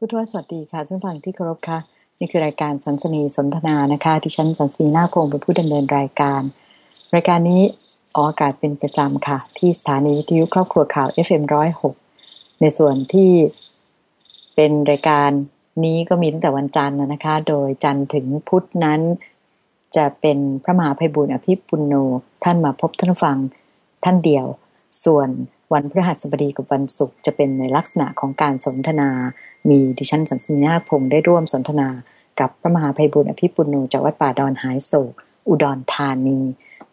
ผู้ทวสวัสดีค่ะท่านฟังที่เคารพค่ะ นี่คือรายการสันสนีสนทนานะคะที่ฉันสันสนีนาพงเป็นผู้ดำเนินรายการ รายการนี้ออกอากาศเป็นประจำค่ะ ที่สถานีวิทยุครอบครัวข่าว FM106 ในส่วนที่เป็นรายการนี้ก็มีตั้งแต่วันจันทร์นะคะ โดยจันทร์ถึงพุธนั้น จะเป็นพระมหาภัยบุญอภิปุณโญท่านมาพบท่านฟังท่านเดียว ส่วน วันพฤหัสบดีกับวันศุกร์จะเป็นในลักษณะของการสนทนา มีดิฉันสันสนีนาพงศ์ได้ร่วมสนทนา กับพระมหาภัยบุญอภิปุโญจากวัดป่าดอนหายโศก อุดรธานี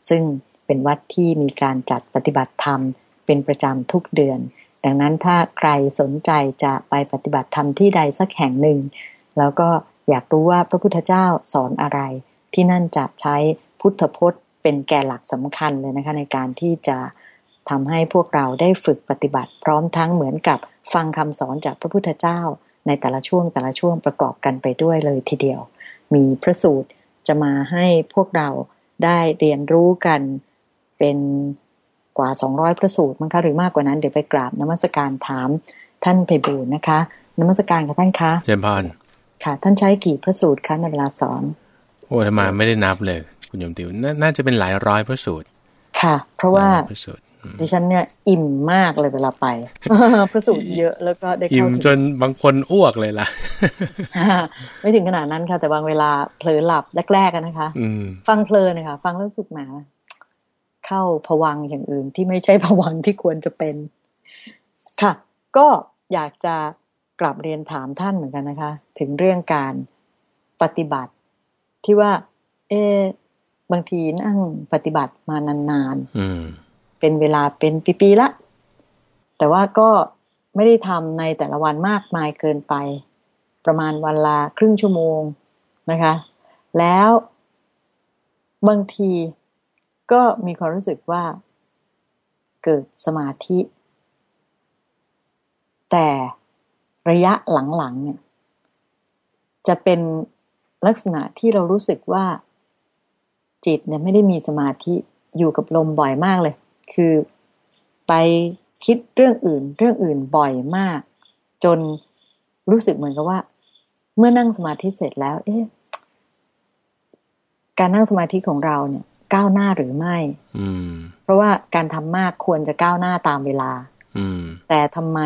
ซึ่งเป็นวัดที่มีการจัดปฏิบัติธรรม เป็นประจำทุกเดือน ดังนั้นถ้าใครสนใจจะไปปฏิบัติธรรมที่ใดสักแห่งหนึ่ง แล้วก็อยากรู้ว่าพระพุทธเจ้าสอนอะไร ที่นั่นจะใช้พุทธพจน์ เป็นแก่หลักสำคัญเลยนะคะในการที่จะ ทำให้พวกเราได้ฝึกปฏิบัติ พร้อมทั้งเหมือนกับฟังคำสอนจากพระพุทธเจ้า ในแต่ละช่วงแต่ละช่วงประกอบกันไปด้วยเลยทีเดียว มีพระสูตรจะมาให้พวกเราได้เรียนรู้กันเป็นกว่า 200 พระสูตรมั้งคะหรือมากกว่านั้นเดี๋ยวไปกราบนมัสการถามท่านไปบูรนะคะนมัสการค่ะท่านคะเจริญพรค่ะ ท่านใช้กี่พระสูตรคะในเวลาสอนโอ้ธรรมาไม่ได้นับเลย คุณโยมติวนาน่าจะเป็นหลายร้อยพระสูตร ค่ะ เพราะว่า หลยร้อยพระสูตรอืมดิฉันเนี่ยอิ่มมากเลยเวลาไปพระสูตรเยอะแล้วก็ได้อิ่เข้ามถึงจนบางคนอ้วกเลยล่ะ ไม่ถึงขนาดนั้นค่ะ แต่บางเวลาเผลอหลับแรกๆอะนะคะอืมฟังเพลินนะคะฟังแล้วรู้สึกแหมเข้าผวังค์อย่างอื่นที่ไม่ใช่ผวังค์ที่ควรจะเป็น ค่ะ ก็อยากจะกลับเรียนถามท่านเหมือนกันนะคะ ถึงเรื่องการปฏิบัติที่ว่า เอะบางทีนั่งปฏิบัติมานานๆอืม เป็นเวลาเป็นปีๆละ แต่ว่าก็ไม่ได้ทำในแต่ละวันมากมายเกินไป ประมาณวันละครึ่งชั่วโมงนะคะ แล้วบางทีก็มีความรู้สึกว่าเกิดสมาธิ แต่ระยะหลังๆเนี่ยจะเป็นลักษณะที่เรารู้สึกว่าจิตเนี่ยไม่ได้มีสมาธิอยู่กับลมบ่อยมากเลย คือไปคิดเรื่องอื่น เรื่องอื่นบ่อยมาก จนรู้สึกเหมือนกับว่า เมื่อนั่งสมาธิเสร็จแล้ว เอ๊ะการนั่งสมาธิของเราเนี่ยก้าวหน้าหรือไม่ อืม เพราะว่าการทำมากควรจะก้าวหน้าตามเวลา อืม แต่ทำไม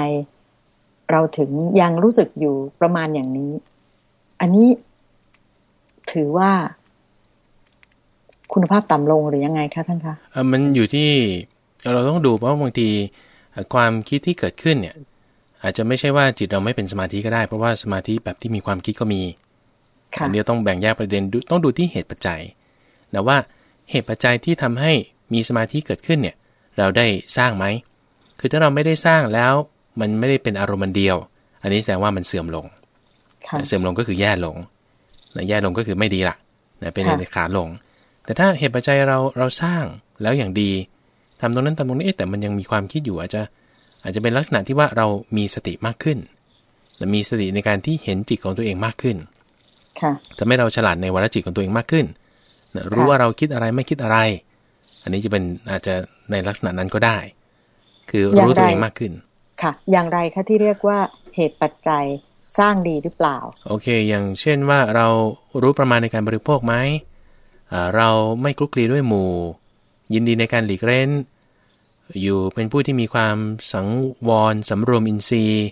เราถึงยังรู้สึกอยู่ประมาณอย่างนี้ อันนี้ถือว่า คุณภาพต่ำลงหรือยังไงคะท่านคะเอ่อมันอยู่ที่เราต้องดูเพราะว่าบางทีเอ่อความคิดที่เกิดขึ้นเนี่ย อาจจะไม่ใช่ว่าจิตเราไม่เป็นสมาธิก็ได้ เพราะว่าสมาธิแบบที่มีความคิดก็มีค่ะอันนี้ต้องแบ่งแยกประเด็นดูต้องดูที่เหตุปัจจัยนะว่าเหตุปัจจัยที่ทำให้มีสมาธิเกิดขึ้นเนี่ย เราได้สร้างไหมคือถ้าเราไม่ได้สร้างแล้ว มันไม่ได้เป็นอารมณ์อันเดียว อันนี้แสดงว่ามันเสื่อมลงค่ะเสื่อมลงก็คือแย่ลงนะแย่ลงก็คือไม่ดีละนะเป็นค่ะในขาลง แต่ถ้าเหตุปัจจัยเราเราสร้างแล้วอย่างดีทำตรงนั้นทำตรงนี้เอ๊ะแต่มันยังมีความคิดอยู่อาจจะอาจจะเป็นลักษณะที่ว่าเรามีสติมากขึ้นและมีสติในการที่เห็นจิตของตัวเองมากขึ้นค่ะทำให้เราฉลาดในวรจิตของตัวเองมากขึ้นนะรู้ค่ะว่าเราคิดอะไรไม่คิดอะไร อันนี้จะเป็นอาจจะในลักษณะนั้นก็ได้ คือรู้ตัวเองมากขึ้น ค่ะ อย่างไรคะที่เรียกว่าเหตุปัจจัยสร้างดีหรือเปล่า โอเค อย่างเช่นว่าเรารู้ประมาณในการบริโภคไหมอ่า เราไม่คลุกคลีด้วยหมู่ ยินดีในการหลีกเล่นอยู่เป็นผู้ที่มีความสังวรสำรวมอินทรีย์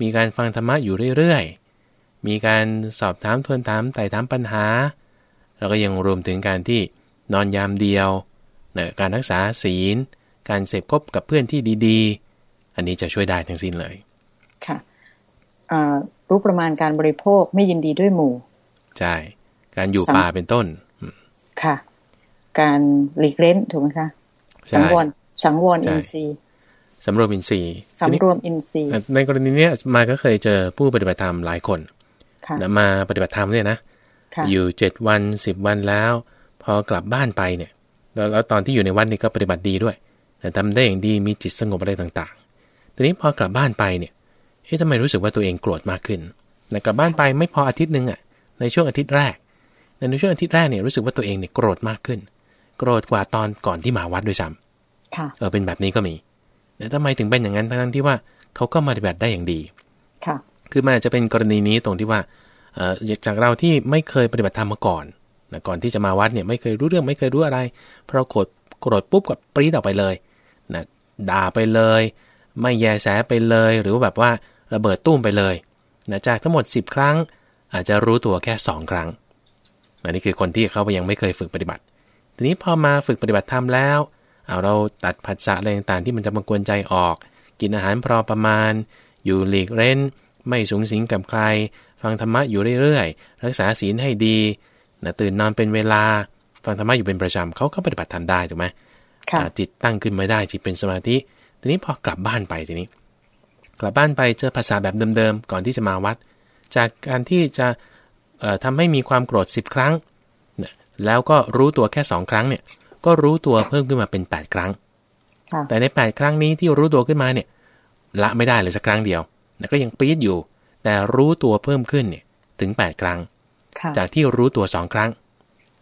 มีการฟังธรรมะอยู่เรื่อยๆ มีการสอบถามทวนถามไต่ถามปัญหาแล้วก็ยังรวมถึงการที่นอนยามเดียวนะการรักษาศีล การเสพคบกับเพื่อนที่ดีๆ อันนี้จะช่วยได้ทั้งสิ้นเลย ค่ะอ่ารู้ประมาณการบริโภคไม่ยินดีด้วยหมู่ ใช่ การอยู่สังป่าเป็นต้นอืม ค่ะ การหลีกเล่นถูกไหมคะใช่สังวรสังวรใช่อินทรีย์สำรวมอินทรีย์สำรวมอินทรีย์ทีนี้ในกรณีเนี้ยมาก็เคยเจอผู้ปฏิบัติธรรมหลายคนค่ะนะมาปฏิบัติธรรมเนี่ยนะค่ะอยู่เจ็ดวันสิบวันแล้ว พอกลับบ้านไปเนี่ย แล้วแล้วตอนที่อยู่ในวัดนี่ก็ปฏิบัติดีด้วยแต่ทำได้อย่างดีมีจิตสงบอะไรต่างๆ ทีนี้พอกลับบ้านไปเนี่ยเอ๊ะทำไมรู้สึกว่าตัวเองโกรธมากขึ้นนะกลับบ้านไปไม่พออาทิตย์หนึ่งอะในช่วงอาทิตย์แรก แต่ในช่วงอาทิตย์แรกเนี่ยรู้สึกว่าตัวเองเนี่ยโกรธมากขึ้น โกรธกว่าตอนก่อนที่มาวัดด้วยซ้ำค่ะเออเป็นแบบนี้ก็มีแต่ทำไมถึงเป็นอย่างนั้นทั้งๆที่ว่าเขาก็มาปฏิบัติได้อย่างดี ค่ะ คือมันอาจจะเป็นกรณีนี้ตรงที่ว่าเอ่อจากเราที่ไม่เคยปฏิบัติธรรมมาก่อนนะก่อนที่จะมาวัดเนี่ยไม่เคยรู้เรื่องไม่เคยรู้อะไรพอเราโกรธโกรธปุ๊บกับปรีดออกไปเลยนะด่าไปเลย ไม่แยแสไปเลย หรือว่าแบบว่าระเบิดตุ้มไปเลยนะจากทั้งหมด 10 ครั้ง อาจจะรู้ตัวแค่ 2 ครั้ง นะนี่คือคนที่เขายังไม่เคยฝึกปฏิบัติ ทีนี้พอมาฝึกปฏิบัติธรรมแล้วเอาเราตัดผัสสะอะไรต่างๆที่มันจะมากวนใจออก กินอาหารพอประมาณ อยู่หลีกเล่น ไม่สูงสิงกับใคร ฟังธรรมะอยู่เรื่อยๆ รักษาศีลให้ดีนะตื่นนอนเป็นเวลา ฟังธรรมะอยู่เป็นประจำเขาก็ปฏิบัติธรรมได้ถูกไหมค่ะอ่าจิตตั้งขึ้นมาได้จิตเป็นสมาธิ ทีนี้พอกลับบ้านไปทีนี้ กลับบ้านไปเจอภาษาแบบเดิมๆ ก่อนที่จะมาวัด จากการที่จะเอ่อ ทำให้มีความโกรธ 10 ครั้งนะแล้วก็รู้ตัวแค่ 2 ครั้งเนี่ย ก็รู้ตัวเพิ่มขึ้นมาเป็น 8 ครั้งค่ะแต่ใน 8 ครั้งนี้ที่รู้ตัวขึ้นมาเนี่ย ละไม่ได้เลยสักครั้งเดียวนะก็ยังปี๊ดอยู่ แต่รู้ตัวเพิ่มขึ้นเนี่ยถึง 8 ครั้งค่ะจากที่รู้ตัว 2 ครั้ง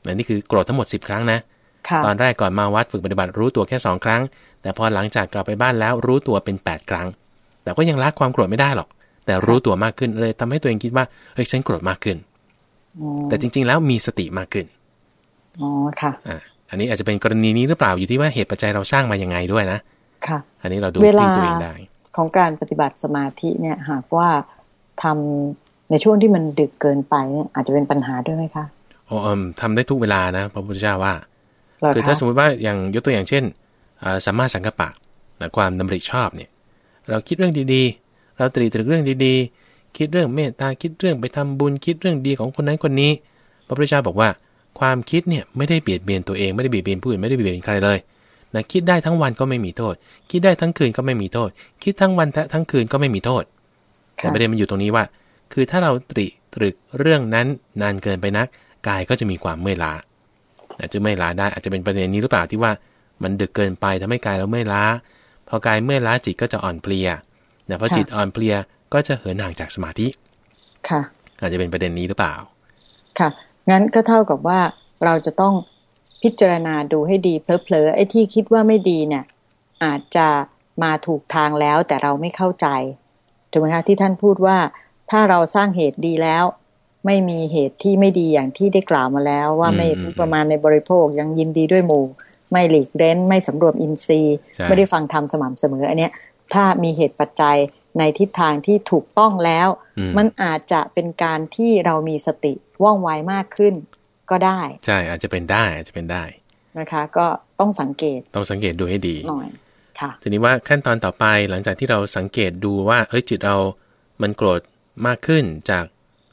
นะนี่คือโกรธทั้งหมด 10 ครั้งนะค่ะตอนแรกก่อนมาวัดฝึกปฏิบัติรู้ตัวแค่ 2 ครั้ง แต่พอหลังจากกลับไปบ้านแล้วรู้ตัวเป็น 8 ครั้ง แต่ก็ยังละความโกรธไม่ได้หรอก แต่รู้ตัวมากขึ้นเลยทำให้ตัวเองคิดว่า เฮ้ยฉันโกรธมากขึ้นอ๋อ แต่จริง ๆ แล้วมีสติมากขึ้นอ๋อค่ะอ่าอันนี้อาจจะเป็นกรณีนี้หรือเปล่าอยู่ที่ว่าเหตุปัจจัยเราสร้างมายังไงด้วยนะค่ะ อันนี้เราดูเวลาที่ตัวเองได้ของการปฏิบัติสมาธิเนี่ย หากว่าทำในช่วงที่มันดึกเกินไปเนี่ยอาจจะเป็นปัญหาด้วยไหมคะอ๋อเอิ่มทำได้ทุกเวลานะพระพุทธเจ้าว่าเหรอคือคะถ้าสมมติว่าอย่างยกตัวอย่างเช่นอ่าสัมมาสังกัปปะนะความดำริชอบเนี่ย เราคิดเรื่องดีๆ เราตรีตรึกเรื่องดีๆ คิดเรื่องเมตตาคิดเรื่องไปทำบุญคิดเรื่องดีของคนนั้นคนนี้ พระพุทธเจ้าบอกว่า ความคิดเนี่ยไม่ได้เบียดเบียนตัวเองไม่ได้เบียดเบียนผู้อื่นไม่ได้เบียดเบียนใครเลยนะคิดได้ทั้งวันก็ไม่มีโทษ คิดได้ทั้งคืนก็ไม่มีโทษ คิดทั้งวันทั้งคืนก็ไม่มีโทษแต่ค่ะประเด็นมันอยู่ตรงนี้ว่า คือถ้าเราตรีตรึกเรื่องนั้นนานเกินไปนัก กายก็จะมีความเมื่อยล้าอาจจะเมื่อยล้าได้อาจจะเป็นประเด็นนี้หรือเปล่าที่ว่ามันดึกเกินไปทำให้กายเราเมื่อยล้า พอกายเมื่อยล้าจิตก็จะอ่อนเพลียนะพอค่ะจิตอ่อนเพลีย ก็จะเหินห่างจากสมาธิค่ะ อาจจะเป็นประเด็นนี้หรือเปล่า ค่ะ งั้นก็เท่ากับว่าเราจะต้องพิจารณาดูให้ดีเพลอๆไอ้ที่คิดว่าไม่ดีเนี่ย อาจจะมาถูกทางแล้วแต่เราไม่เข้าใจถูกไหมคะที่ท่านพูดว่าถ้าเราสร้างเหตุดีแล้ว ไม่มีเหตุที่ไม่ดีอย่างที่ได้กล่าวมาแล้ว ว่าอืมไม่รู้ประมาณในบริโภคยังยินดีด้วยหมู่ ไม่หลีกเล้น ไม่สำรวมอินทรีย์ใช่ไม่ได้ฟังธรรมสม่ำเสมอ อันเนี้ย ถ้ามีเหตุปัจจัย ในทิศทางที่ถูกต้องแล้วอืมมันอาจจะเป็นการที่เรามีสติว่องไวมากขึ้นก็ได้ ใช่อาจจะเป็นได้อาจจะเป็นได้นะคะ ก็ต้องสังเกตต้องสังเกตดูให้ดีหน่อยค่ะทีนี้ว่าขั้นตอนต่อไปหลังจากที่เราสังเกตดูว่า เอ้ยจิตเรามันโกรธมากขึ้นจาก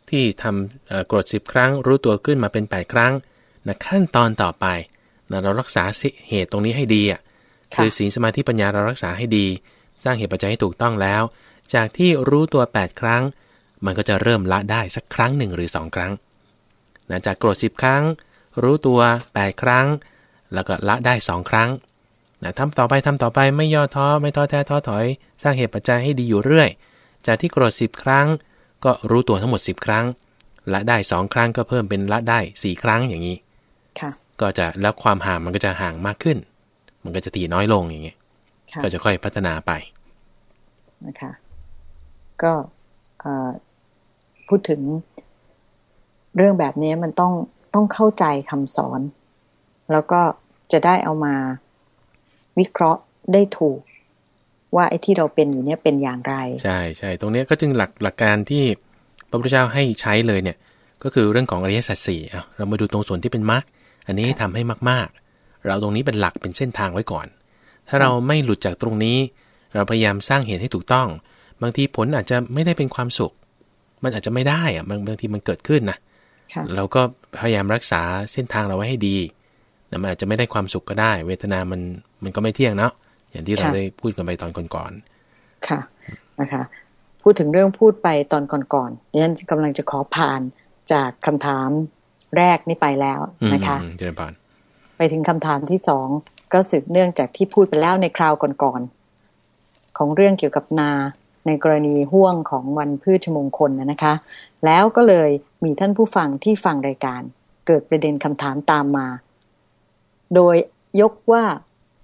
ที่ทำเอ่อโกรธ10ครั้ง รู้ตัวขึ้นมาเป็น 8 ครั้งนะขั้นตอนต่อไปนะเรารักษาสิเหตุตรงนี้ให้ดีอะค่ะคือศีลสมาธิปัญญาเรารักษาให้ดี สร้างเหตุปัจจัยให้ถูกต้องแล้ว จากที่รู้ตัว 8 ครั้ง มันก็จะเริ่มละได้สักครั้งหนึ่งหรือ 2 ครั้งนะจากโกรธ10 ครั้ง รู้ตัว 8 ครั้ง แล้วก็ละได้ 2 ครั้งนะทำต่อไปทำต่อไปไม่ย่อท้อไม่ท้อแท้ท้อถอย สร้างเหตุปัจจัยให้ดีอยู่เรื่อย จากที่โกรธ10 ครั้ง ก็รู้ตัวทั้งหมด 10 ครั้งละได้ 2 ครั้งก็เพิ่มเป็นละได้ 4 ครั้งอย่างนี้ค่ะก็จะแล้วความห่างมันก็จะห่างมากขึ้น มันก็จะตีน้อยลงอย่างเงี้ยค่ะก็จะค่อยพัฒนาไปนะคะ ก็พูดถึงเรื่องแบบนี้มันต้องต้องเข้าใจคำสอน แล้วก็จะได้เอามาวิเคราะห์ได้ถูก ว่าไอ้ที่เราเป็นอยู่เนี่ยเป็นอย่างไร ใช่ใช่ตรงเนี้ยก็จึงหลักหลักการที่พระพุทธเจ้าให้ใช้เลยเนี่ย ก็คือเรื่องของอริยสัจสี่เรามาดูตรงส่วนที่เป็นมรรคอันนี้ให้ทำให้มากๆ เราตรงนี้เป็นหลักเป็นเส้นทางไว้ก่อน ถ้าเราไม่หลุดจากตรงนี้ เราพยายามสร้างเหตุให้ถูกต้อง บางทีผลอาจจะไม่ได้เป็นความสุข มันอาจจะไม่ได้อะบางบางทีมันเกิดขึ้นนะค่ะเราก็พยายามรักษาเส้นทางเราไว้ให้ดีแต่มันอาจจะไม่ได้ความสุขก็ได้ เวทนามันมันก็ไม่เที่ยงเนาะอย่างที่เราค่ะได้พูดกันไปตอนก่อนค่ะนะคะพูดถึงเรื่องพูดไปตอนก่อนๆดิฉันกำลังจะขอผ่านจากคำถามแรกนี่ไปแล้วๆอืมนะคะอืมเจริญพรไปถึงคำถามที่สองก็สืบเนื่องจากที่พูดไปแล้วในคราวก่อนๆของเรื่องเกี่ยวกับนา ในกรณีห่วงของวันพืชมงคลนะนะคะ แล้วก็เลยมีท่านผู้ฟังที่ฟังรายการ เกิดประเด็นคำถามตามมา โดยยกว่า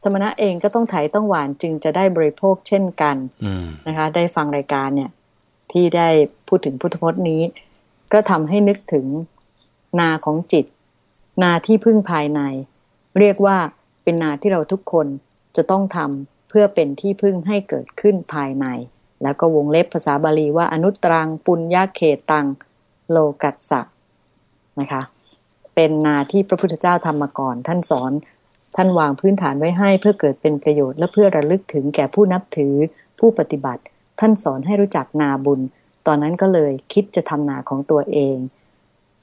สมณะเองก็ต้องไถต้องหวานจึงจะได้บริโภคเช่นกันอืมนะคะ ได้ฟังรายการเนี่ยทที่ได้พูดถึงพุทธพจน์นี้ ก็ทำให้นึกถึงนาของจิต นาที่พึ่งภายใน เรียกว่าเป็นนาที่เราทุกคนจะต้องทำเพื่อเป็นที่พึ่งให้เกิดขึ้นภายใน แล้วก็วงเล็บภาษาบาลีว่าอนุตรังปุญญาเขตังโลกัสสะนะคะ เป็นนาที่พระพุทธเจ้าทำมาก่อน ท่านสอนท่านวางพื้นฐานไว้ให้เพื่อเกิดเป็นประโยชน์ และเพื่อระลึกถึงแก่ผู้นับถือผู้ปฏิบัติ ท่านสอนให้รู้จักนาบุญ ตอนนั้นก็เลยคิดจะทำนาของตัวเอง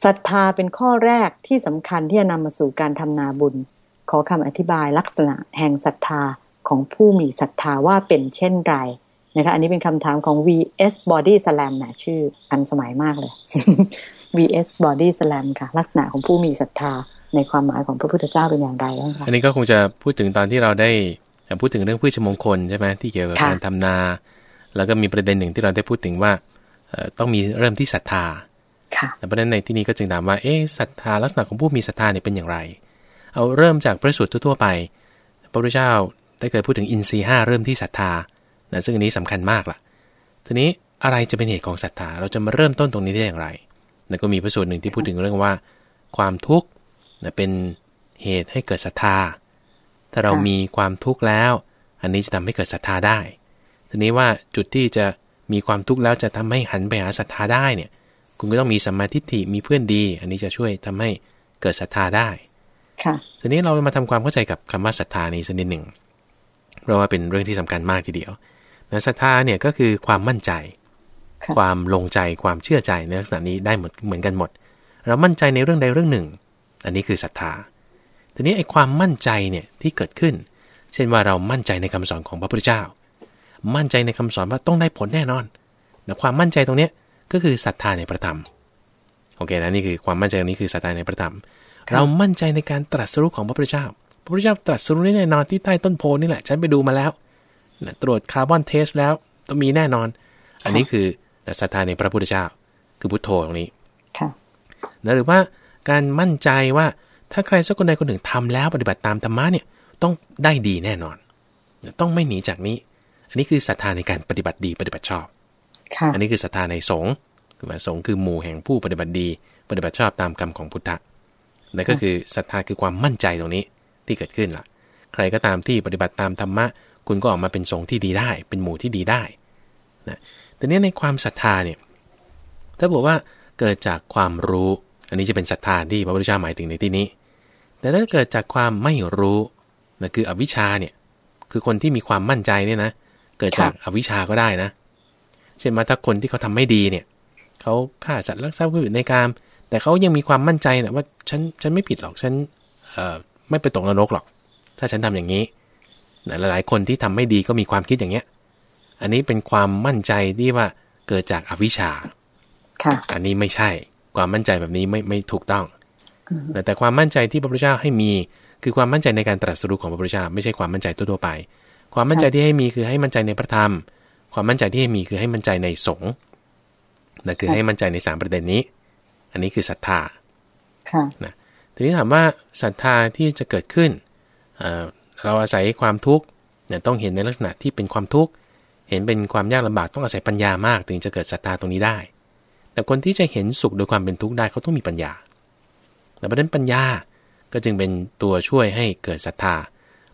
ศรัทธาเป็นข้อแรกที่สำคัญที่จะนำมาสู่การทำนาบุญ ขอคำอธิบายลักษณะแห่งศรัทธาของผู้มีศรัทธาว่าเป็นเช่นไร นะคะอันนี้เป็นคำถามของ vs body slam นะชื่ออันสมัยมากเลย vs body slam ค่ะ ลักษณะของผู้มีศรัทธาในความหมายของพระพุทธเจ้าเป็นอย่างไรคะอันนี้ก็คงจะพูดถึงตอนที่เราได้พูดถึงเรื่องพืชมงคลใช่ไหมที่เกี่ยวกับการทำนา แล้วก็มีประเด็นหนึ่งที่เราได้พูดถึงว่าต้องมีเริ่มที่ศรัทธาแต่ประเด็นในที่นี้ก็จึงถามว่าเอ๊ศรัทธาลักษณะของผู้มีศรัทธาเนี่ยเป็นอย่างไร เอาเริ่มจากพระสูตรทั่วไป พระพุทธเจ้าได้เคยพูดถึงอินทรีห้าเริ่มที่ศรัทธา นะซึ่งอันนี้สำคัญมากล่ะ ทีนี้อะไรจะเป็นเหตุของศรัทธา เราจะมาเริ่มต้นตรงนี้ได้อย่างไรนะก็มีพระสูตรหนึ่งที่พูดถึงเรื่องว่า ความทุกข์นะเป็นเหตุให้เกิดศรัทธา ถ้าเรามีความทุกข์แล้ว อันนี้จะทำให้เกิดศรัทธาได้ ทีนี้ว่าจุดที่จะมีความทุกข์แล้วจะทำให้หันไปหาศรัทธาได้เนี่ย คุณก็ต้องมีสัมมาทิฏฐิมีเพื่อนดี อันนี้จะช่วยทำให้เกิดศรัทธาได้ ค่ะ ทีนี้เรามาทำความเข้าใจกับคำว่าศรัทธานี้สักนิดหนึ่ง เพราะว่าเป็นเรื่องที่สำคัญมากทีเดียว นะศรัทธาเนี่ยก็คือความมั่นใจ ความลงใจความเชื่อใจในลักษณะนี้ได้หมดเหมือนกันหมด เรามั่นใจในเรื่องใดเรื่องหนึ่ง อันนี้คือศรัทธาทีนี้ไอ้ความมั่นใจเนี่ยที่เกิดขึ้น เช่นว่าเรามั่นใจในคำสอนของพระพุทธเจ้า มั่นใจในคำสอนว่าต้องได้ผลแน่นอนแต่ความมั่นใจตรงนี้ก็คือศรัทธาในพระธรรมโอเคนะนี่คือความมั่นใจตรงนี้คือศรัทธาในพระธรรม เรามั่นใจในการตรัสรู้ของพระพุทธเจ้า พระพุทธเจ้าตรัสรู้แน่นอนที่ใต้ต้นโพนี่แหละ ฉันไปดูมาแล้ว นะตรวจคาร์บอน test แล้วต้องมีแน่นอน อันนี้คือแต่ศรัทธาในพระพุทธเจ้า คือพุทโธตรงนี้นะหรือว่าการมั่นใจว่าถ้าใครสักคนใดคนหนึ่งทำแล้วปฏิบัติตามธรรมะเนี่ยต้องได้ดีแน่นอน ต้องไม่หนีจากนี้ อันนี้คือศรัทธาในการปฏิบัติดีปฏิบัติชอบอันนี้คือศรัทธาในสงฆ์สงฆ์คือหมู่แห่งผู้ปฏิบัติดี ปฏิบัติชอบตามธรรมของพุทธะนั่นก็คือศรัทธาคือความมั่นใจตรงนี้ที่เกิดขึ้นล่ะ ใครก็ตามที่ปฏิบัติตามธรรมะ คุณก็ออกมาเป็นสงฆ์ที่ดีได้ เป็นหมู่ที่ดีได้นะแต่เนี้ในความศรัทธาเนี่ยถ้าบอกว่าเกิดจากความรู้ อันนี้จะเป็นศรัทธาที่พระพุทธเจ้าหมายถึงในที่นี้ แต่ถ้าเกิดจากความไม่รู้นะคืออวิชชาเนี่ยคือคนที่มีความมั่นใจเนี่ยนะเกิดจากอวิชชาก็ได้นะเช่นมาถ้าคนที่เขาทำไม่ดีเนี่ยเขาฆ่าสัตว์ลักทรัพย์ผู้อื่นในการแต่เขายังมีความมั่นใจนะว่าฉันฉันไม่ผิดหรอกฉันเอ่อไม่ไปตกนรกหรอก ถ้าฉันทำอย่างนี้นะ หลายๆคนที่ทำไม่ดีก็มีความคิดอย่างเงี้ย อันนี้เป็นความมั่นใจที่ว่าเกิดจากอวิชชาค่ะ อันนี้ไม่ใช่ ความมั่นใจแบบนี้ไม่ไม่ถูกต้อง แต่ความมั่นใจที่พระพุทธเจ้าให้มี คือความมั่นใจในการตรัสรู้ของพระพุทธเจ้าไม่ใช่ความมั่นใจทั่วไป ความมั่นใจที่ให้มีคือให้มั่นใจในพระธรรม ความมั่นใจที่ให้มีคือให้มั่นใจในสงฆ์นั่นคือให้มั่นใจในสามประเด็นนี้ อันนี้คือศรัทธา ค่ะนะทีนี้ถามว่าศรัทธาที่จะเกิดขึ้น เราอาศัยความทุกข์เนี่ยต้องเห็นในลักษณะที่เป็นความทุกข์ เห็นเป็นความยากลำบากต้องอาศัยปัญญามาก ถึงจะเกิดศรัทธาตรงนี้ได้ แต่คนที่จะเห็นสุขโดยความเป็นทุกข์ได้เขาต้องมีปัญญา แต่ประเด็นปัญญาก็จึงเป็นตัวช่วยให้เกิดศรัทธา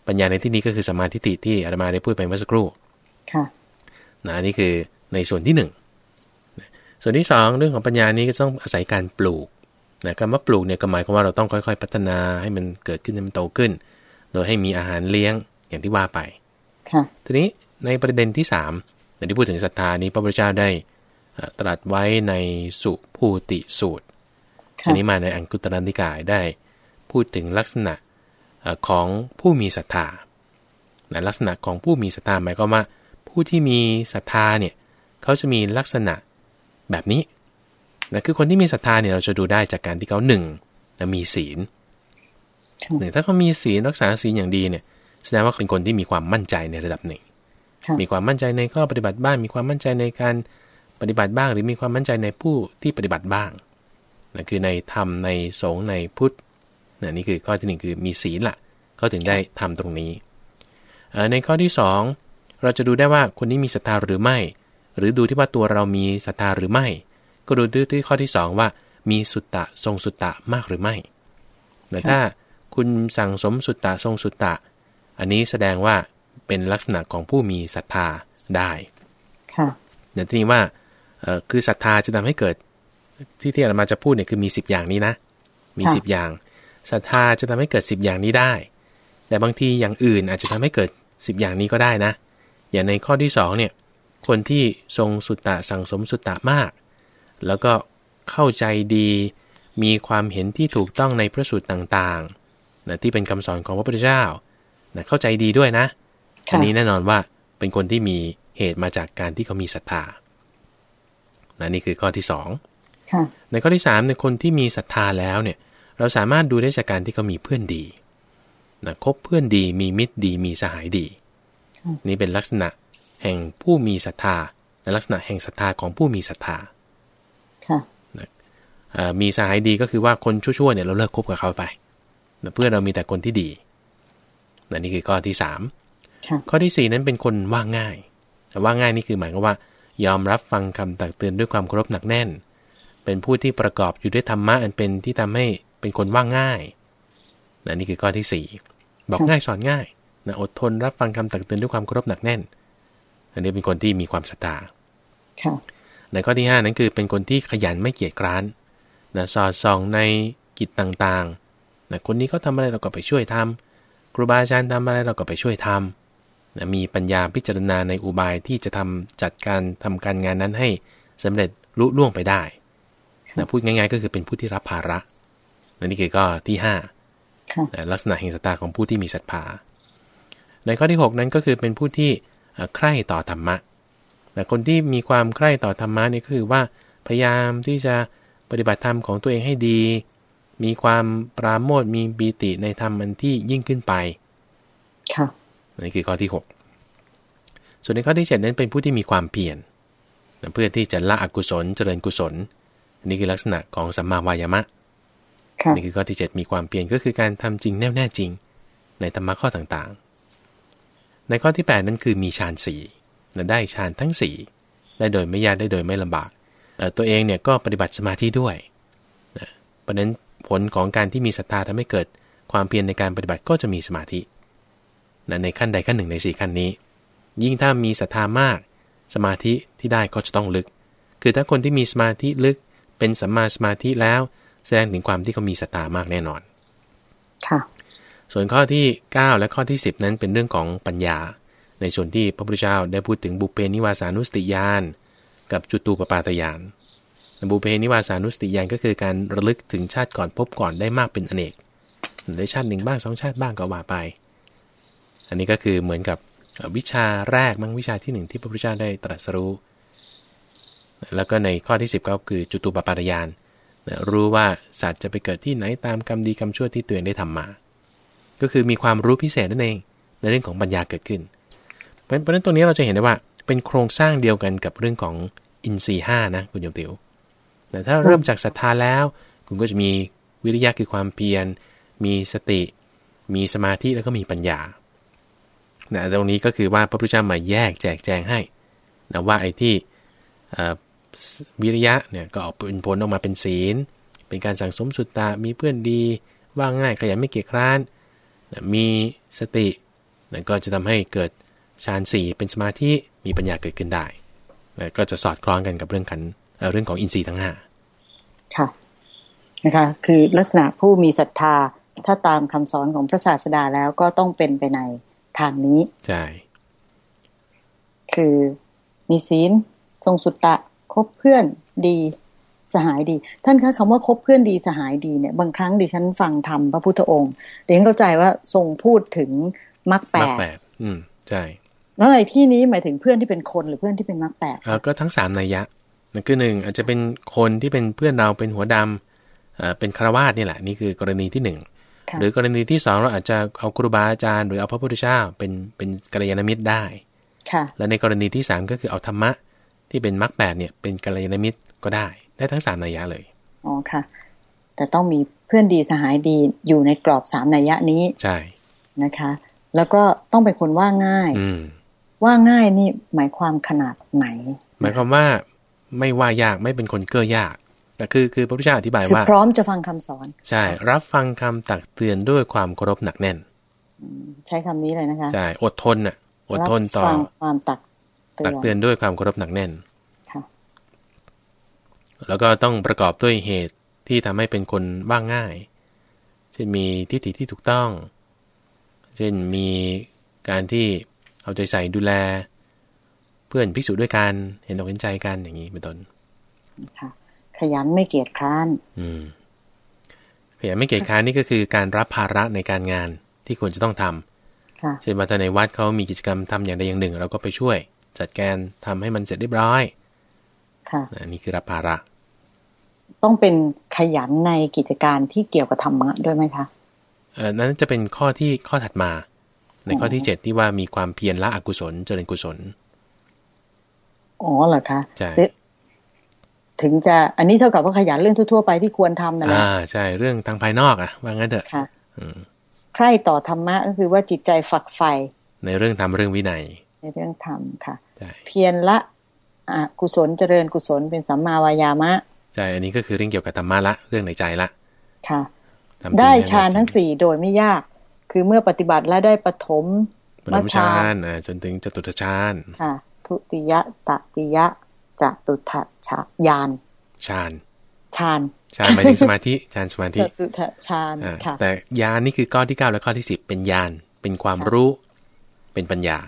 ปัญญาในที่นี้ก็คือสมาธิที่อาตมาได้พูดไปเมื่อสักครู่ ค่ะนะนี่คือในส่วนที่1ส่วนที่2เรื่องของปัญญานี้ก็ต้องอาศัยการปลูกนะคำว่าปลูกเนี่ยก็หมายความว่าเราต้องค่อยๆ พัฒนาให้มันเกิดขึ้นให้มันโตขึ้น โดยให้มีอาหารเลี้ยงอย่างที่ว่าไปทีนี้ในประเด็นที่3อย่างที่พูดถึงศรัทธานี้พระพุทธเจ้าได้ตรัสไว้ในสุภูติสูตร อันนี้มาในอังคุตรันิกายได้พูดถึงลักษณะของผู้มีศรัทธาลักษณะของผู้มีศรัทธาหมายก็ว่า ผู้ที่มีศรัทธาเนี่ยเขาจะมีลักษณะแบบนี้นะคือคนที่มีศรัทธาเนี่ยเราจะดูได้จากการที่เขาหนึ่งมีศีล หนึ่งถ้าเขามีศีลรักษาศีลอย่างดีเนี่ย แสดงว่าเป็นคนที่มีความมั่นใจในระดับหนึ่ง มีความมั่นใจในข้อปฏิบัติบ้าง มีความมั่นใจในการปฏิบัติบ้าง หรือมีความมั่นใจในผู้ที่ปฏิบัติบ้างนั่นคือในธรรมในสงฆ์ในพุทธนี่นี่คือข้อที่หนึ่งคือมีศีลละเขาถึงได้ทำตรงนี้ ในข้อที่ 2 เราจะดูได้ว่าคนนี้มีศรัทธาหรือไม่ หรือดูที่ว่าตัวเรามีศรัทธาหรือไม่ ก็ดูที่ข้อที่ 2 ว่ามีสุตตะทรงสุตตะมากหรือไม่แต่ถ้า คุณสั่งสมสุตตะทรงสุตตะ อันนี้แสดงว่าเป็นลักษณะของผู้มีศรัทธาได้ค่ะแต่ทีนี้ว่าคือศรัทธาจะทำให้เกิดที่ที่อามาจะพูดเนี่ยคือมี 10 อย่างนี้นะ มี 10 อย่างศรัทธาจะทำให้เกิด 10 อย่างนี้ได้ แต่บางทีอย่างอื่นอาจจะทำให้เกิด 10 อย่างนี้ก็ได้นะ อย่างในข้อที่2เนี่ยคนที่ทรงสุตตะสั่งสมสุตตะมาก แล้วก็เข้าใจดี มีความเห็นที่ถูกต้องในพระสูตรต่างๆ นะที่เป็นคำสอนของพระพุทธเจ้านะเข้าใจดีด้วยนะอันนี้แน่นอนว่าเป็นคนที่มีเหตุมาจากการที่เขามีศรัทธานะนี่คือข้อที่สองในข้อที่สามในคนที่มีศรัทธาแล้วเนี่ย เราสามารถดูได้จากการที่เขามีเพื่อนดีนะคบเพื่อนดีมีมิตรดีมีสหายดี นี่เป็นลักษณะแห่งผู้มีศรัทธาในลักษณะแห่งศรัทธาของผู้มีศรัทธามีสหายดีก็คือว่าคนชั่วๆเนี่ยเราเลิกคบกับเขาไป เพื่อเรามีแต่คนที่ดีนี่คือข้อที่สามข้อที่สี่นั้นเป็นคนว่าง่าย แต่ว่าง่ายนี่คือหมายความว่า ยอมรับฟังคำตักเตือนด้วยความเคารพหนักแน่น เป็นผู้ที่ประกอบอยู่ด้วยธรรมะอันเป็นที่ทำให้เป็นคนว่าง่ายนะนี่คือข้อที่สี่บอกง่ายสอนง่ายนะอดทนรับฟังคำตักเตือนด้วยความเคารพหนักแน่น อันนี้เป็นคนที่มีความศรัทธาในข้อที่ห้านั้นคือเป็นคนที่ขยันไม่เกียจคร้านนะสอดส่องในกิจต่างๆ นะคนนี้เขาทาอะไรเราก็ไปช่วยทำครูบาอาจารย์ทำอะไรเราก็ไปช่วยทำนะมีปัญญาพิจารณาในอุบายที่จะทำจัดการทำการงานนั้นให้สำเร็จลุล่วงไปได้นะพูดง่ายๆ ก็คือเป็นผู้ที่รับภาระนนี่คือก็ที่ห้าลักษณะแห่งสตาของผู้ที่มีศรัทธาในข้อที่ 6 นั้นก็คือเป็นผู้ที่ใคร่ต่อธรรมะแต่คนที่มีความใคร่ต่อธรรมะนี่คือว่าพยายามที่จะปฏิบัติธรรมของตัวเองให้ดี มีความปราโมทมีบีติในธรรมมันที่ยิ่งขึ้นไป ค่ะนี่คือข้อที่ 6 ส่วนในข้อที่ 7 นั้นเป็นผู้ที่มีความเพียรเพื่อที่จะละอกุศลเจริญกุศล นี่คือลักษณะของสัมมาวายามะนี่คือข้อที่ 7 มีความเพียรก็คือการทำจริงแน่วแน่จริง ในธรรมะข้อต่างๆ ในข้อที่ 8 นั้นคือมีฌานสี่ได้ฌานทั้ง 4 ได้โดยไม่ยากได้โดยไม่ลำบากตัวเองเนี่ยก็ปฏิบัติสมาธิด้วยนะเพราะนั้น ผลของการที่มีศรัทธาทำให้เกิด ความเพียรในการปฏิบัติก็จะมีสมาธินะในขั้นใดขั้นหนึ่งใน4ขั้นนี้ ยิ่งถ้ามีศรัทธามาก สมาธิที่ได้ก็จะต้องลึก คือถ้าคนที่มีสมาธิลึก เป็นสัมมาสมาธิแล้ว แสดงถึงความที่เขามีศรัทธามากแน่นอน ค่ะ ส่วนข้อที่ 9 และข้อที่ 10 นั้นเป็นเรื่องของปัญญา ในส่วนที่พระพุทธเจ้าได้พูดถึงบุพเพนิวาสานุสติญาณกับจุตูปปาตยาน บุเพนิวาสานุสติยานก็คือการระลึกถึงชาติก่อนพบก่อนได้มากเป็นอเนกได้ชาติหนึ่งบ้างสองชาติบ้างก็ว่าไป อันนี้ก็คือเหมือนกับวิชาแรกมั้งวิชาที่หนึ่งที่พระพุทธเจ้าได้ตรัสรู้ แล้วก็ในข้อที่ 10 ก็คือจุตูปปาตยานรู้ว่าสัตว์จะไปเกิดที่ไหนตามกรรมดีกรรมชั่วที่ตัวเองได้ทำมา ก็คือมีความรู้พิเศษนั่นเองในเรื่องของปัญญาเกิดขึ้น เพราะฉะนั้นตรงนี้เราจะเห็นได้ว่าเป็นโครงสร้างเดียวกันกับเรื่องของอินทรีห้านะคุณโยมติว แต่ถ้าเริ่มจากศรัทธาแล้ว คุณก็จะมีวิริยะคือความเพียร มีสติ มีสมาธิแล้วก็มีปัญญานะตรงนี้ก็คือว่าพระพุทธเจ้ามาแยกแจกแจงให้นะว่าไอ้ที่วิริยะเนี่ยก็ออกเป็นผลออกมาเป็นศีล เป็นการสั่งสมสุตตา มีเพื่อนดี ว่าง่ายขยันไม่เกียจคร้านนะมีสตินะก็จะทำให้เกิดฌานสี่เป็นสมาธิ มีปัญญาเกิดขึ้นได้ก็จะสอดคล้องกันกับเรื่องขัน เรื่องของอินทรีย์ทั้งห้าค่ะนะคะ คือลักษณะผู้มีศรัทธาถ้าตามคำสอนของพระศาสดาแล้วก็ต้องเป็นไปในทางนี้ใช่คือมีศีลทรงสุตตะคบเพื่อนดีสหายดี ท่านคะคำว่าคบเพื่อนดีสหายดีเนี่ยบางครั้งดิฉันฟังธรรมพระพุทธองค์เดี๋ยวเข้าใจว่าทรงพูดถึงมรรคแปดมรรคแปดอืมใช่แล้วในที่นี้หมายถึงเพื่อนที่เป็นคนหรือเพื่อนที่เป็นมรรคแปดก็ทั้งสามนัยยะ นั่นคือหนึ่งอาจจะเป็นคนที่เป็นเพื่อนเราเป็นหัวดำเป็นคารวาสนี่แหละนี่คือกรณีที่หนึ่งหรือกรณีที่สองเราอาจจะเอาครูบาอาจารย์ หรือเอาพระพุทธเจ้าเป็นเป็นกัลยาณมิตรได้ค่ะและในกรณีที่สามก็คือเอาธรรมะที่เป็นมรรคแปดเนี่ยเป็นกัลยาณมิตรก็ได้ ได้ทั้งสามนัยยะเลยอ๋อค่ะ แต่ต้องมีเพื่อนดีสหายดีอยู่ในกรอบสามนัยยะนี้ใช่นะคะ แล้วก็ต้องเป็นคนว่าง่ายอืว่าง่ายนี่หมายความขนาดไหน หมายความว่า ไม่ว่ายากไม่เป็นคนเก้อยากแต่คือคือพระพุทธเจ้าอธิบายคือว่า พร้อมจะฟังคำสอน ใช่ รับฟังคำตักเตือนด้วยความเคารพหนักแน่น ใช้คำนี้เลยนะคะ ใช่ อดทนน่ะ อดทนต่อรับฟังความตักเตืตักเตือนด้วยความเคารพหนักแน่นค่ะแล้วก็ต้องประกอบด้วยเหตุที่ทำให้เป็นคนว่างง่าย เช่นมีทิฏฐิที่ถูกต้อง เช่นมีการที่เอาใจใส่ดูแล เพื่อนภิกษุด้วยกันเห็นอกเห็นใจกันอย่างนี้เป็นต้นค่ะขยันไม่เกียจคร้าน อืมขยันไม่เกียจค้านนี่ก็คือการรับภาระในการงานที่ควรจะต้องทำค่ะเช่นว่าถ้าในวัดเขามีกิจกรรมทำอย่างใดอย่างหนึ่ง เราก็ไปช่วย จัดการทำให้มันเสร็จเรียบร้อย ค่ะนะนี่คือรับภาระ ต้องเป็นขยันในกิจการที่เกี่ยวกับธรรมะด้วยไหมคะเอ่อนั้นจะเป็นข้อที่ข้อถัดมา ในข้อที่อ๋อเจ็ดที่ว่ามีความเพียรละอกุศลเจริญกุศล อ๋อเหรอคะใช่เอ๊ะถึงจะอันนี้เท่ากับว่าขยันเรื่องทั่วๆไปที่ควรทำนั่นแหละอ่าใช่เรื่องทางภายนอกอะว่างั้นเถอะค่ะอืมใคร่ต่อธรรมะก็คือว่าจิตใจฝักใฝ่ในเรื่องทำเรื่องวินัย ในเรื่องธรรมค่ะใช่เพียรละอะกุศลเจริญกุศลเป็นสัมมาวายามะใช่อันนี้ก็คือเรื่องเกี่ยวกับธรรมะละเรื่องในใจละค่ะทำจริงได้แน่ๆฌานทั้งสี่โดยไม่ยาก คือเมื่อปฏิบัติแล้วได้ปฐมปฐมฌานอ่าจนถึงจตุตฌานค่ะ ทุติยะตติยะจตุทัชยานฌานฌานฌานหมายถึงสมาธิฌานสมาจธิตุทัชานอ่าค่ะแต่ญาณนี่คือก้อนที่เก้าและข้อที่สิบเป็นญาณเป็นความรู้เป็นปัญญา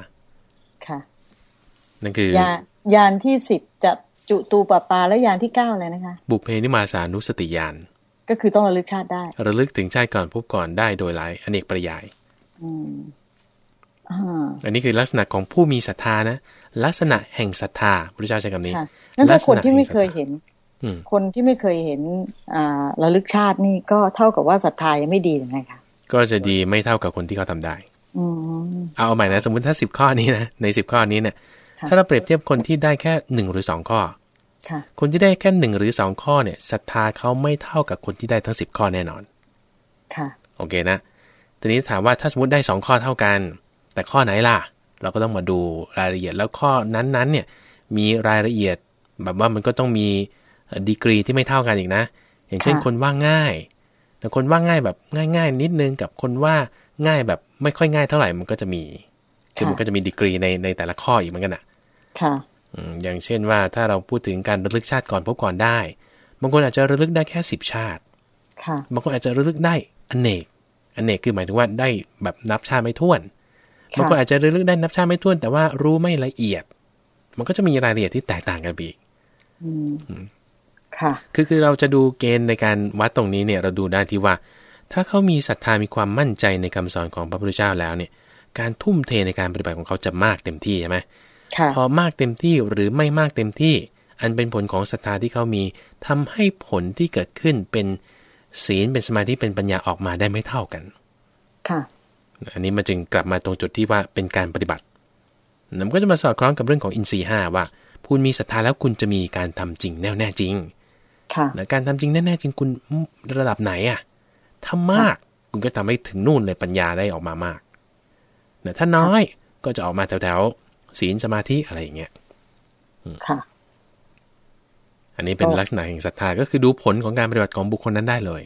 ค่ะนั่นคือยานยานที่สิบจะจุตูปปาแล้วยานที่เก้าเลยนะคะ บุพเพนิมาสานุสติญาณก็คือต้องระลึกชาติได้ ระลึกถึงชาติก่อนพบก่อนได้โดยหลายอเนกปริยาย อืมอ่าอันนี้คือลักษณะของผู้มีศรัทธานะ ลักษณะแห่งศรัทธาพระเจ้าใช้คำนี้ค่ะนั่นถ้าคนที่ไม่เคยลักษณะแห่งศรัทธาเห็นอืมคนที่ไม่เคยเห็นอ่าระลึกชาตินี่ก็เท่ากับว่าศรัทธายังไม่ดีหรือไงคะก็จะดีไม่เท่ากับคนที่เขาทำได้อืมเอาเอาใหม่นะสมมติถ้าสิบข้อนี้นะในสิบข้อนี้เนี่ยค่ะถ้าเราเปรียบเทียบคนที่ได้แค่หนึ่งหรือสองข้อค่ะคนที่ได้แค่หนึ่งหรือสองข้อเนี่ยศรัทธาเขาไม่เท่ากับคนที่ได้ทั้งสิบข้อแน่นอนค่ะโอเคนะทีนี้ถามว่าถ้าสมมติได้สองข้อเท่ากัน แต่ข้อไหนล่ะ เราก็ต้องมาดูรายละเอียดแล้วข้อนั้นๆเนี่ยมีรายละเอียดแบบว่ามันก็ต้องมีดีกรีที่ไม่เท่ากันอีกนะ อย่างเช่นค่ะคนว่าง่ายแต่คนว่าง่ายแบบง่าย ๆ นิดนึงกับคนว่าง่ายแบบไม่ค่อยง่ายเท่าไหร่มันก็จะมีคือมันก็จะมีดีกรีในในแต่ละข้ออีกเหมือนกันอะ ค่ะอืมอย่างเช่นว่าถ้าเราพูดถึงการระลึกชาติก่อนพบก่อนได้บางคนอาจจะระลึกได้แค่สิบชาติค่ะบางคนอาจจะระลึกได้อเนกอเนกคือหมายถึงว่าได้แบบนับชาติไม่ถ้วนค่ะ บางคนอาจจะระลึกได้นับชาติไม่ถ้วน แต่ว่ารู้ไม่ละเอียด มันก็จะมีรายละเอียดที่แตกต่างกันไปอีกอืมค่ะ คือคือเราจะดูเกณฑ์ในการวัดตรงนี้เนี่ย เราดูได้ที่ว่า ถ้าเขามีศรัทธามีความมั่นใจในคำสอนของพระพุทธเจ้าแล้วเนี่ย การทุ่มเทในการปฏิบัติของเขาจะมากเต็มที่ใช่ไหมค่ะพอมากเต็มที่หรือไม่มากเต็มที่ อันเป็นผลของศรัทธาที่เขามีทำให้ผลที่เกิดขึ้นเป็นศีลเป็นสมาธิเป็นปัญญาออกมาได้ไม่เท่ากัน ค่ะ อันนี้มันจึงกลับมาตรงจุดที่ว่าเป็นการปฏิบัตินั่นมันก็จะมาสอดคล้องกับเรื่องของอินทรีย์ห้าว่า คุณมีศรัทธาแล้วคุณจะมีการทำจริงแน่วแน่จริง ค่ะนะการทำจริงแน่ๆจริงคุณระดับไหนอะถ้ามากคุณก็ทำให้ถึงนู่นเลยปัญญาได้ออกมามากนะถ้าน้อยก็จะออกมาแถวๆศีลสมาธิอะไรอย่างเงี้ยค่ะ อันนี้เป็นก็ลักษณะแห่งศรัทธาก็คือดูผลของการปฏิบัติของบุคคลนั้นได้เลย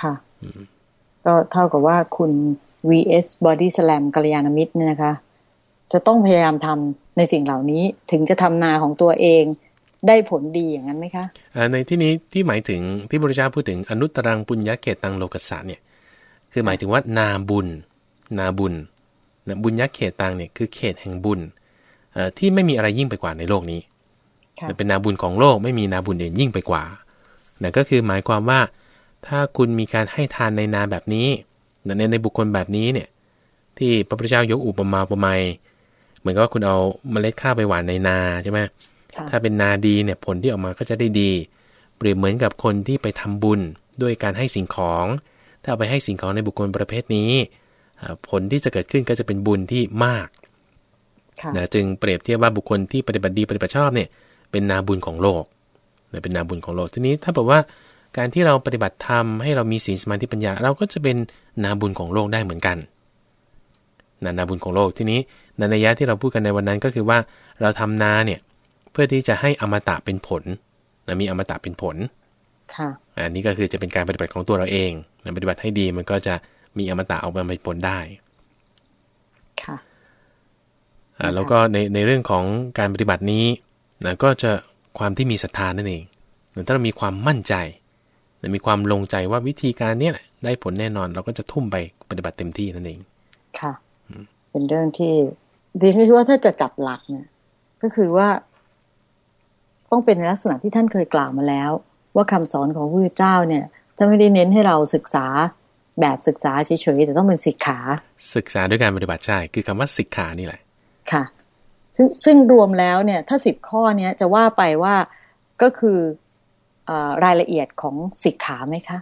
ค่ะก็เท่ากับว่าคุณ vs body slam กัลยาณมิตรเนี่ยนะคะ จะต้องพยายามทำในสิ่งเหล่านี้ถึงจะทำนาของตัวเองได้ผลดีอย่างนั้นไหมคะอ่าในที่นี้ที่หมายถึงที่พระพุทธเจ้าพูดถึงอนุตตรังปุญญเกตังโลกัสสะเนี่ยคือหมายถึงว่านาบุญ นาบุญนะบุญยเขตตังเนี่ยคือเขตแห่งบุญเอ่อที่ไม่มีอะไรยิ่งไปกว่าในโลกนี้ค่ะเป็นนาบุญของโลกไม่มีนาบุญอื่นยิ่งไปกว่านะก็คือหมายความว่า ถ้าคุณมีการให้ทานในนาแบบนี้นะ ในในบุคคลแบบนี้เนี่ยที่พระพุทธเจ้ายกอุปมาอุปไมยเหมือนกับว่าคุณเอาเมล็ดข้าวไปหว่านในนาใช่ไหมค่ะถ้าเป็นนาดีเนี่ยผลที่ออกมาก็จะได้ดี เปรียบเหมือนกับคนที่ไปทำบุญด้วยการให้สิ่งของ ถ้าเอาไปให้สิ่งของในบุคคลประเภทนี้อ่าผลที่จะเกิดขึ้นก็จะเป็นบุญที่มากค่ะนะจึงเปรียบเทียบว่าบุคคลที่ปฏิบัติดีปฏิบัติชอบเนี่ยเป็นนาบุญของโลกนะเป็นนาบุญของโลกทีนี้ถ้าบอกว่า การที่เราปฏิบัติธรรมให้เรามีศีลสมาธิปัญญา เราก็จะเป็นนาบุญของโลกได้เหมือนกันนะนาบุญของโลกทีนี้ในนัยยะที่เราพูดกันในวันนั้นก็คือว่าเราทำนาเนี่ยเพื่อที่จะให้อมตะเป็นผลนะมีอมตะเป็นผลค่ะอันนี้ก็คือจะเป็นการปฏิบัติของตัวเราเองนะปฏิบัติให้ดีมันก็จะมีอมตะออกมาเป็นผลได้ค่ะอ่าแล้วก็ในในเรื่องของการปฏิบัตินี้นะก็จะความที่มีศรัทธานั่นเองนะถ้าเรามีความมั่นใจนะ มีความลงใจว่าวิธีการเนี้ยแหละได้ผลแน่นอนเราก็จะทุ่มไปปฏิบัติเต็มที่นั่นเอง ค่ะ เป็นเรื่องที่ดิฉันคิดว่าถ้าจะจับหลักเนี่ย ก็คือว่า ต้องเป็นในลักษณะที่ท่านเคยกล่าวมาแล้ว ว่าคำสอนของพระพุทธเจ้าเนี่ยท่านไม่ได้เน้นให้เราศึกษาแบบศึกษาเฉยๆแต่ต้องเป็นสิกขา ศึกษาด้วยการปฏิบัติใช่คือคำว่าสิกขานี่แหละ ค่ะ ซึ่งซึ่งรวมแล้วเนี่ย ถ้าสิบข้อเนี้ยจะว่าไปว่าก็คือเออ รายละเอียดของสิกขาไหมคะ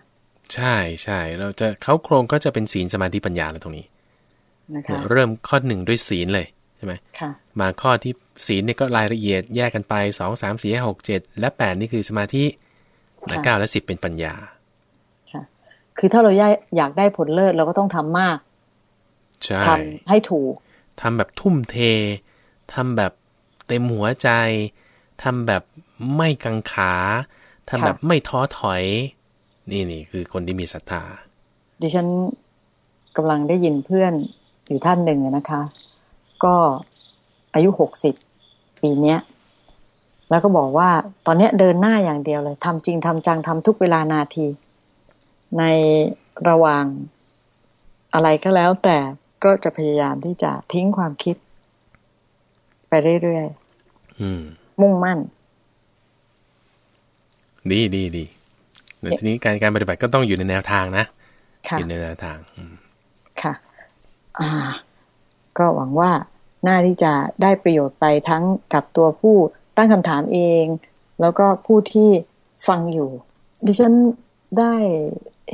ใช่ใช่เราจะเขาโครงก็จะเป็นศีลสมาธิปัญญาแล้วตรงนี้นะคะเริ่มข้อหนึ่งด้วยศีลเลยใช่ไหมค่ะมาข้อที่ศีลเนี่ยก็รายละเอียดแยกกันไปสองสามสี่ห้าหกเจ็ดและแปดนี่คือสมาธิและค่ะเก้าและสิบเป็นปัญญาค่ะคือถ้าเราอยากอยากได้ผลเลิศเราก็ต้องทำมากใช่ทำให้ถูกทำแบบทุ่มเททำแบบเต็มหัวใจทำแบบไม่กังขา ทำแบบไม่ท้อถอย นี่นี่คือคนที่มีศรัทธา ดิฉันกำลังได้ยินเพื่อนอยู่ท่านหนึ่งอะนะคะ ก็อายุหกสิบปีเนี้ย แล้วก็บอกว่าตอนเนี้ยเดินหน้าอย่างเดียวเลยทำจริงทำจังทำทุกเวลานาที ในระหว่างอะไรก็แล้ว แต่ก็จะพยายามที่จะทิ้งความคิด ไปเรื่อยอืมๆมุ่งมั่น ดีดีดีแต่ทีนี้การการปฏิบัติก็ต้องอยู่ในแนวทางนะค่ะอยู่ในแนวทางอืมค่ะ อ่า ก็หวังว่าน่าที่จะได้ประโยชน์ไปทั้งกับตัวผู้ตั้งคำถามเอง แล้วก็ผู้ที่ฟังอยู่ ดิฉันได้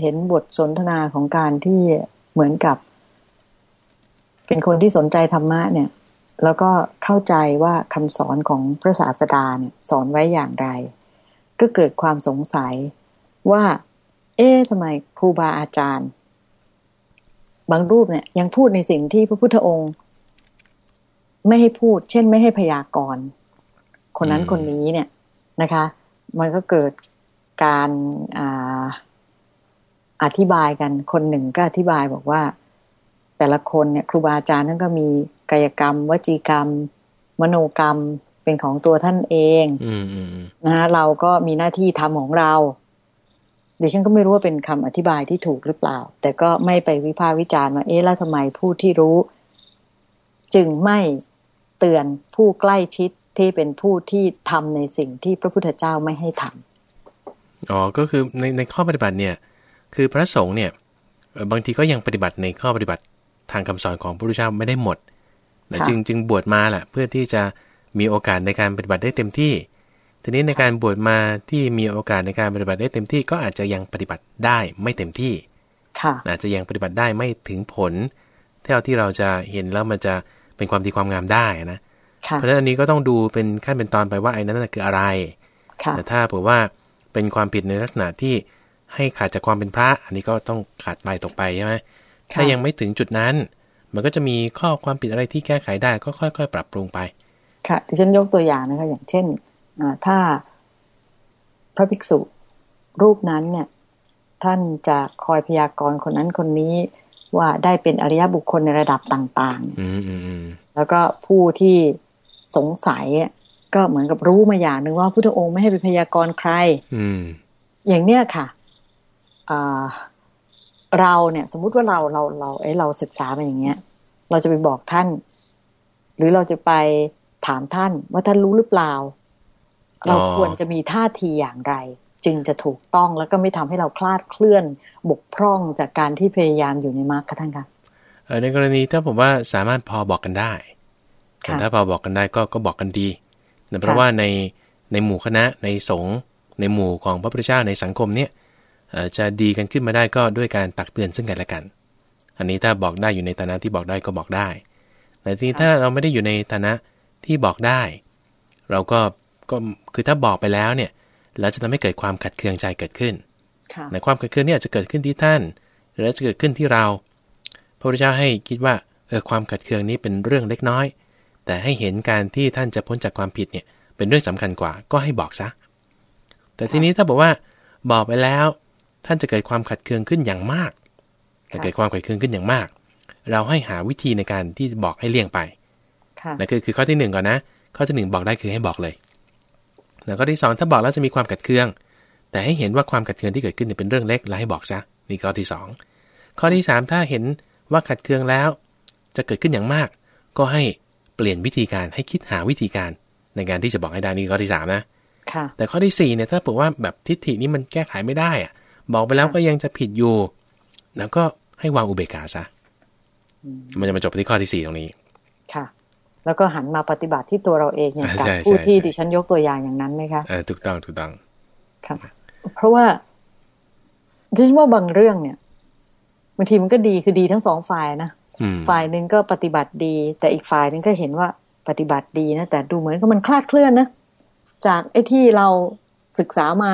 เห็นบทสนทนาของการที่เหมือนกับ เป็นคนที่สนใจธรรมะเนี่ย แล้วก็เข้าใจว่าคำสอนของพระศาสดาเนี่ย สอนไว้อย่างไร ก็เกิดความสงสัยว่า เอ๊ะทำไมครูบาอาจารย์ บางรูปเนี่ยยังพูดในสิ่งที่พระพุทธองค์ ไม่ให้พูด เช่น ไม่ให้พยากรณ์คนนั้นคนนี้เนี่ยนะคะ มันก็เกิดการอาอธิบายกันคนหนึ่งก็อธิบายบอกว่า แต่ละคนเนี่ย ครูบาอาจารย์ท่นก็มีกายกรรม วจีกรรม มโนกรรม เป็นของตัวท่านเองอืมอืมอืมนะฮะเราก็มีหน้าที่ทำของเราดิฉันก็ไม่รู้ว่าเป็นคำอธิบายที่ถูกหรือเปล่า แต่ก็ไม่ไปวิพากษ์วิจารณ์ว่าเอ๊ะแล้วทำไมผู้ที่รู้ จึงไม่เตือนผู้ใกล้ชิดที่เป็นผู้ที่ทำในสิ่งที่พระพุทธเจ้าไม่ให้ทำอ๋อก็คือในในข้อปฏิบัติเนี่ย คือพระสงฆ์เนี่ยเอ่อบางทีก็ยังปฏิบัติในข้อปฏิบัติทางคำสอนของพระพุทธเจ้าไม่ได้หมดนะค่ะจึงจึงบวชมาแหละเพื่อที่จะ มีโอกาสในการปฏิบัติได้เต็มที่ ทีนี้ในการบวชมาที่มีโอกาสในการปฏิบัติได้เต็มที่ ก็อาจจะยังปฏิบัติได้ไม่เต็มที่ค่ะอาจจะยังปฏิบัติได้ไม่ถึงผลเท่าที่เราจะเห็นแล้วมันจะเป็นความดีความงามได้นะค่ะเพราะฉะนั้นอันนี้ก็ต้องดูเป็นขั้นเป็นตอนไปว่าไอ้นั้นนะคืออะไรค่ะแต่ถ้าเผื่อว่าเป็นความผิดในลักษณะที่ให้ขาดจากความเป็นพระ อันนี้ก็ต้องขาดไปตกไปใช่ไหมถ้ายังไม่ถึงจุดนั้น มันก็จะมีข้อความผิดอะไรที่แก้ไขได้ก็ค่อย ๆ ปรับปรุงไป ค่ะดิฉันยกตัวอย่างนะคะ อย่างเช่นอ่าถ้าพระภิกษุรูปนั้นเนี่ย ท่านจะคอยพยากรณ์คนนั้นคนนี้ว่าได้เป็นอริยบุคคลในระดับต่างๆอืมอืมอืมแล้วก็ผู้ที่สงสัยอะก็เหมือนกับรู้มาอย่างหนึ่งว่าพุทธองค์ไม่ให้ไปพยากรณ์ใครอืมอย่างเนี้ยค่ะอ่าเราเนี่ย สมมุติว่าเราเราเราเอ้ยเราศึกษามาอย่างเงี้ย เราจะไปบอกท่าน หรือเราจะไป ถามท่านว่าท่านรู้หรือเปล่า เราควรจะมีท่าทีอย่างไร จึงจะถูกต้องแล้วก็ไม่ทำให้เราคลาดเคลื่อนบกพร่องจากการที่พยายามอยู่ในมรรคค่ะท่านคะเอ่อในกรณีถ้าผมว่าสามารถพอบอกกันได้ค่ะถ้าพอบอกกันได้ก็ก็บอกกันดีแต่เพราะค่ะว่าในในหมู่คณะในสงฆ์ในหมู่ของพระพุทธเจ้าในสังคมเนี่ยเอ่อจะดีกันขึ้นมาได้ก็ด้วยการตักเตือนซึ่งกันและกัน อันนี้ถ้าบอกได้อยู่ในฐานะที่บอกได้ก็บอกได้ แต่ทีนี้ถ้าเราไม่ได้อยู่ในฐานะ ที่บอกได้ เราก็ก็คือถ้าบอกไปแล้วเนี่ยเราจะทำให้เกิดความขัดเคืองใจเกิดขึ้นค่ะในความขัดเคืองเนี่ยอาจจะเกิดขึ้นที่ท่าน หรืออาจจะเกิดขึ้นที่เรา พระพุทธเจ้าให้คิดว่าเออความขัดเคืองนี้เป็นเรื่องเล็กน้อย แต่ให้เห็นการที่ท่านจะพ้นจากความผิดเนี่ยเป็นเรื่องสำคัญกว่าก็ให้บอกซะ แต่ทีนี้ถ้าบอกว่าบอกไปแล้ว ท่านจะเกิดความขัดเคืองขึ้นอย่างมากจะเกิดความขัดเคืองขึ้นอย่างมาก เราให้หาวิธีในการที่จะบอกให้เลี่ยงไป นั่นคือคือข้อที่หนึ่งก่อนนะ ข้อที่หนึ่งบอกได้คือให้บอกเลยแล้วก็ที่สองถ้าบอกแล้วจะมีความขัดเคือง แต่ให้เห็นว่าความขัดเคืองที่เกิดขึ้นเป็นเรื่องเล็กแล้วให้บอกซะนี่ข้อที่สองข้อที่สามถ้าเห็นว่าขัดเคืองแล้ว จะเกิดขึ้นอย่างมาก ก็ให้เปลี่ยนวิธีการให้คิดหาวิธีการในการที่จะบอกให้ได้นี่ข้อที่สามนะแต่ข้อที่สี่เนี่ยถ้าบอกว่าแบบทิฏฐินี้มันแก้ไขไม่ได้อะบอกไปแล้วก็ยังจะผิดอยู่ แล้วก็ให้วางอุเบกขาซะมันจะมาจบที่ข้อที่สี่ตรงนี้ค่ะ แล้วก็หันมาปฏิบัติที่ตัวเราเองอย่างกับผู้ที่ดิฉันยกตัวอย่างอย่างนั้นไหมคะเออถูกต้องถูกต้องค่ะเพราะว่าดิฉันว่าบางเรื่องเนี่ยบางทีมันก็ดีคือดีทั้งสองฝ่ายนะฝ่ายหนึ่งก็ปฏิบัติดี แต่อีกฝ่ายหนึ่งก็เห็นว่าปฏิบัติดีนะแต่ดูเหมือนกับมันคลาดเคลื่อนนะจากไอ้ที่เราศึกษามา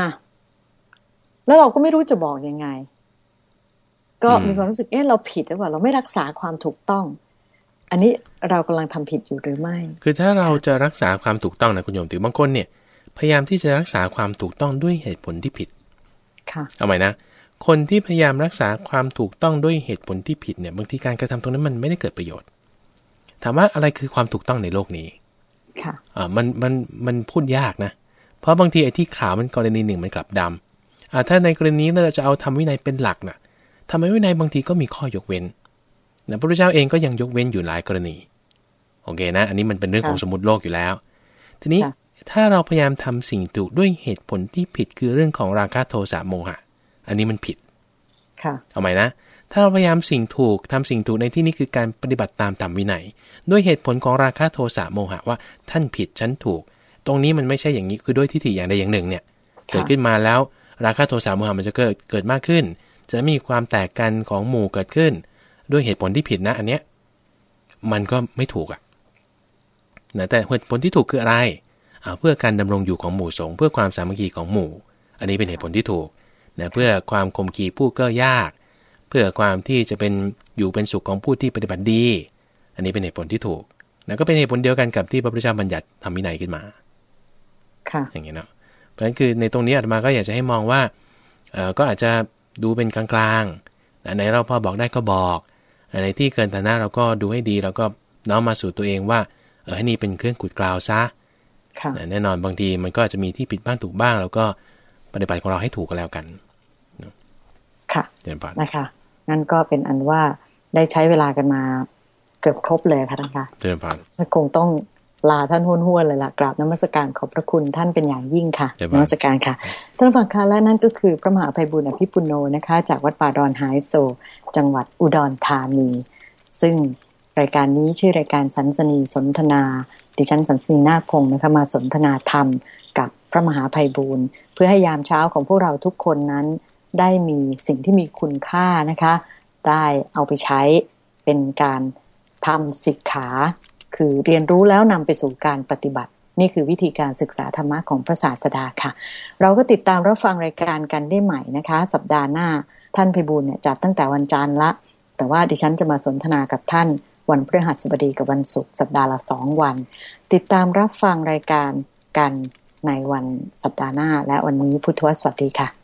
แล้วเราก็ไม่รู้จะบอกยังไง ก็มีความรู้สึกเอ๊ะเราผิดหรือเปล่าเราไม่รักษาความถูกต้อง อันนี้เรากำลังทำผิดอยู่หรือไม่ คือถ้าเราจะรักษาความถูกต้องนะคุณโยมถือบางคนเนี่ย พยายามที่จะรักษาความถูกต้องด้วยเหตุผลที่ผิด ค่ะ เอาใหม่นะ คนที่พยายามรักษาความถูกต้องด้วยเหตุผลที่ผิดเนี่ย บางทีการกระทำตรงนั้นมันไม่ได้เกิดประโยชน์ ถามว่าอะไรคือความถูกต้องในโลกนี้ ค่ะ อ่า มัน มัน มันพูดยากนะ เพราะบางทีไอ้ที่ขาวมันกรณีหนึ่งมันกลับดำอ่าถ้าในกรณีเราจะเอาทำวินัยเป็นหลักนะ่ะทำวินัยบางทีก็มีข้อยกเว้น นะพระพุทธเจ้าเองก็ยังยกเว้นอยู่หลายกรณีโอเคนะ อันนี้มันเป็นเรื่องของสมมติโลกอยู่แล้ว ทีนี้ถ้าเราพยายามทำสิ่งถูกด้วยเหตุผลที่ผิดคือเรื่องของราคะโทสะโมหะ อันนี้มันผิดค่ะเอาใหม่นะ ถ้าเราพยายามสิ่งถูกทำสิ่งถูกในที่นี้คือการปฏิบัติตามธรรมวินัย ด้วยเหตุผลของราคะโทสะโมหะว่าท่านผิดฉันถูก ตรงนี้มันไม่ใช่อย่างนี้คือด้วยทิฏฐิอย่างใดอย่างหนึ่งเนี่ยเกิดขึ้นมาแล้วราคะโทสะโมหะมันจะเกิดเกิดมากขึ้น จะมีความแตกกันของหมู่เกิดขึ้น ด้วยเหตุผลที่ผิดนะอันเนี้ยมันก็ไม่ถูกอะนะแต่เหตุผลที่ถูกคืออะไรเพื่อการดำรงอยู่ของหมู่สงฆ์เพื่อความสามัคคีของหมู่ อันนี้เป็นเหตุผลที่ถูกนะเพื่อความคมขีผู้ก็ยาก เพื่อความที่จะเป็นอยู่เป็นสุขของผู้ที่ปฏิบัติดี อันนี้เป็นเหตุผลที่ถูกนะก็เป็นเหตุผลเดียวกันกับที่พระพุทธเจ้าบัญญัติทำวินัยขึ้นมาค่ะอย่างนี้เนาะเพราะฉะนั้นคือในตรงนี้อาตมาก็อยากจะให้มองว่าเออก็อาจจะดูเป็นกลางๆอันไหนเราพอบอกได้ก็บอก อันไหนที่เกินฐานะเราก็ดูให้ดีเราก็น้อมมาสู่ตัวเองว่า เออให้นี่เป็นเครื่องขุดกล่าวซะแน่นอนบางทีมันก็จะมีที่ผิดบ้างถูกบ้าง แล้วก็ปฏิบัติของเราให้ถูกก็แล้วกันค่ะนะคะงั้นก็เป็นอันว่าได้ใช้เวลากันมาเกือบครบเลยค่ะท่านคะเจริญพรคงต้อง ลาท่านห้วนห้วนเลยล่ะกราบนมัสการขอบพระคุณท่านเป็นอย่างยิ่งค่ะนมัสการค่ะ ท่านฟังค่ะและนั่นก็คือพระมหาภัยบุญอภิปุโนนะคะ จากวัดป่าดอนไฮโซ จังหวัดอุดรธานี ซึ่งรายการนี้ชื่อรายการสันสนีสนทนา ดิฉันสันสนีนาคพงศ์นะคะมาสนทนาธรรมกับพระมหาภัยบุญเพื่อให้ยามเช้าของพวกเราทุกคนนั้น ได้มีสิ่งที่มีคุณค่านะคะ ได้เอาไปใช้เป็นการทำสิกขา คือเรียนรู้แล้วนำไปสู่การปฏิบัติ นี่คือวิธีการศึกษาธรรมะของพระศาสดาค่ะ เราก็ติดตามรับฟังรายการกันได้ใหม่นะคะ สัปดาห์หน้าท่านพิบูลเนี่ยจัดตั้งแต่วันจันทร์ละ แต่ว่าดิฉันจะมาสนทนากับท่านวันพฤหัสบดีกับวันศุกร์สัปดาห์ละสองวัน ติดตามรับฟังรายการกันในวันสัปดาห์หน้า และวันนี้พุทธวสวัสดีค่ะ